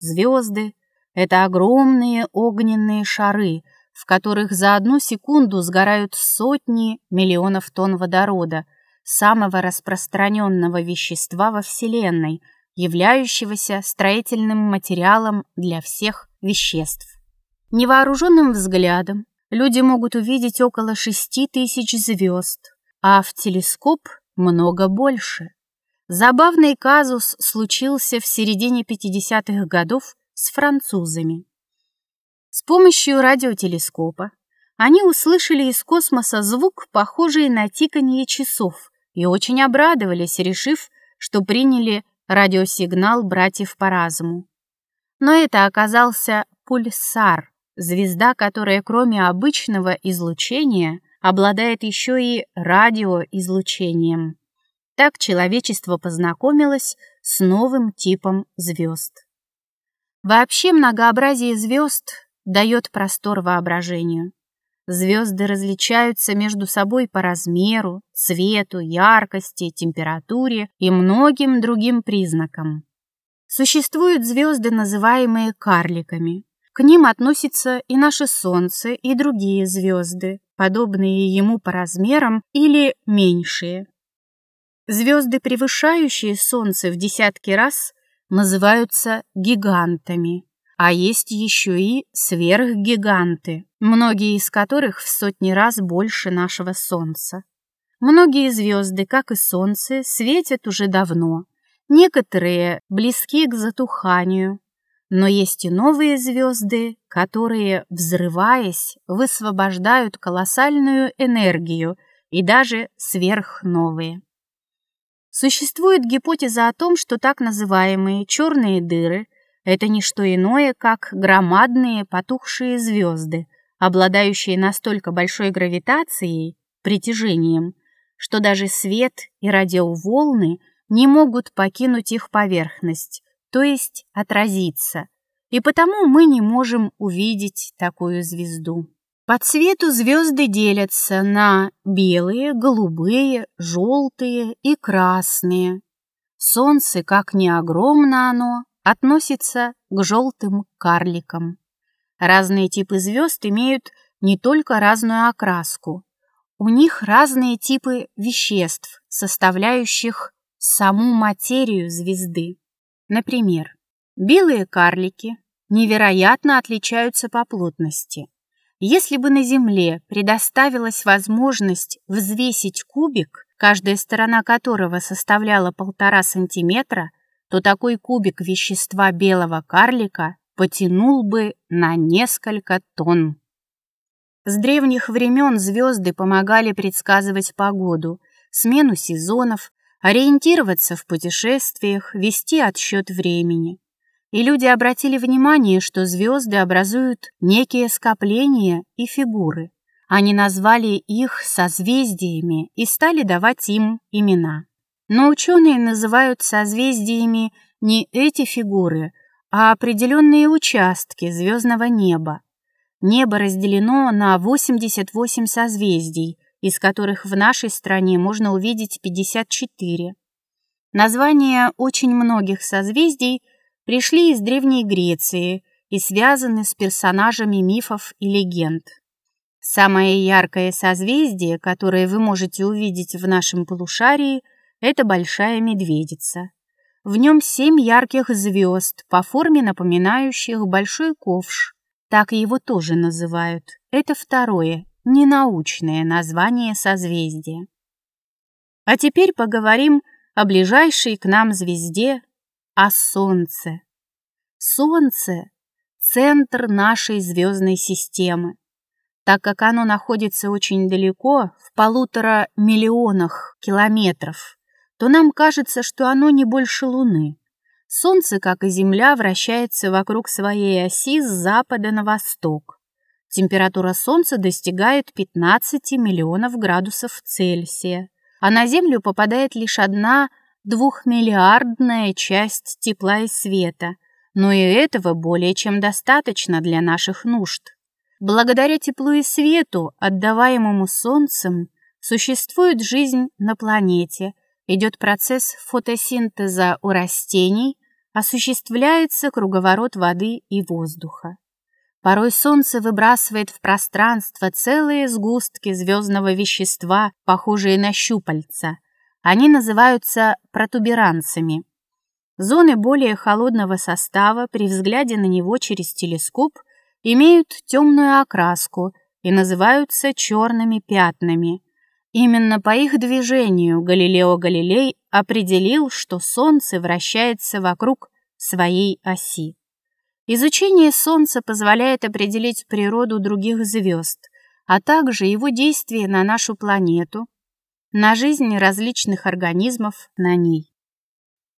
Звезды — это огромные огненные шары, в которых за одну секунду сгорают сотни миллионов тонн водорода, самого распространенного вещества во Вселенной, являющегося строительным материалом для всех веществ. Невооруженным взглядом люди могут увидеть около шести тысяч звезд, а в телескоп много больше. Забавный казус случился в середине 50-х годов с французами. С помощью радиотелескопа они услышали из космоса звук, похожий на тиканье часов, и очень обрадовались, решив, что приняли радиосигнал братьев по разуму. Но это оказался пульсар, звезда, которая кроме обычного излучения обладает еще и радиоизлучением. Так человечество познакомилось с новым типом звезд. Вообще многообразие звезд дает простор воображению. Звезды различаются между собой по размеру, цвету, яркости, температуре и многим другим признакам. Существуют звезды, называемые карликами. К ним относятся и наше Солнце, и другие звезды, подобные ему по размерам или меньшие. Звезды, превышающие Солнце в десятки раз, называются гигантами, а есть еще и сверхгиганты, многие из которых в сотни раз больше нашего Солнца. Многие звезды, как и Солнце, светят уже давно, некоторые близки к затуханию, но есть и новые звезды, которые, взрываясь, высвобождают колоссальную энергию и даже сверхновые. Существует гипотеза о том, что так называемые черные дыры – это не что иное, как громадные потухшие звезды, обладающие настолько большой гравитацией, притяжением, что даже свет и радиоволны не могут покинуть их поверхность, то есть отразиться, и потому мы не можем увидеть такую звезду. По цвету звезды делятся на белые, голубые, желтые и красные. Солнце, как ни огромно оно, относится к желтым карликам. Разные типы звезд имеют не только разную окраску. У них разные типы веществ, составляющих саму материю звезды. Например, белые карлики невероятно отличаются по плотности. Если бы на Земле предоставилась возможность взвесить кубик, каждая сторона которого составляла полтора сантиметра, то такой кубик вещества белого карлика потянул бы на несколько тонн. С древних времен звезды помогали предсказывать погоду, смену сезонов, ориентироваться в путешествиях, вести отсчет времени и люди обратили внимание, что звезды образуют некие скопления и фигуры. Они назвали их созвездиями и стали давать им имена. Но ученые называют созвездиями не эти фигуры, а определенные участки звездного неба. Небо разделено на 88 созвездий, из которых в нашей стране можно увидеть 54. Названия очень многих созвездий – пришли из Древней Греции и связаны с персонажами мифов и легенд. Самое яркое созвездие, которое вы можете увидеть в нашем полушарии, это Большая Медведица. В нем семь ярких звезд, по форме напоминающих большой ковш. Так его тоже называют. Это второе, ненаучное название созвездия. А теперь поговорим о ближайшей к нам звезде а Солнце. Солнце — центр нашей звездной системы. Так как оно находится очень далеко, в полутора миллионах километров, то нам кажется, что оно не больше Луны. Солнце, как и Земля, вращается вокруг своей оси с запада на восток. Температура Солнца достигает 15 миллионов градусов Цельсия, а на Землю попадает лишь одна двухмиллиардная часть тепла и света, но и этого более чем достаточно для наших нужд. Благодаря теплу и свету, отдаваемому Солнцем, существует жизнь на планете, идет процесс фотосинтеза у растений, осуществляется круговорот воды и воздуха. Порой Солнце выбрасывает в пространство целые сгустки звездного вещества, похожие на щупальца. Они называются протуберанцами. Зоны более холодного состава при взгляде на него через телескоп имеют темную окраску и называются черными пятнами. Именно по их движению Галилео Галилей определил, что Солнце вращается вокруг своей оси. Изучение Солнца позволяет определить природу других звезд, а также его действие на нашу планету, на жизнь различных организмов на ней.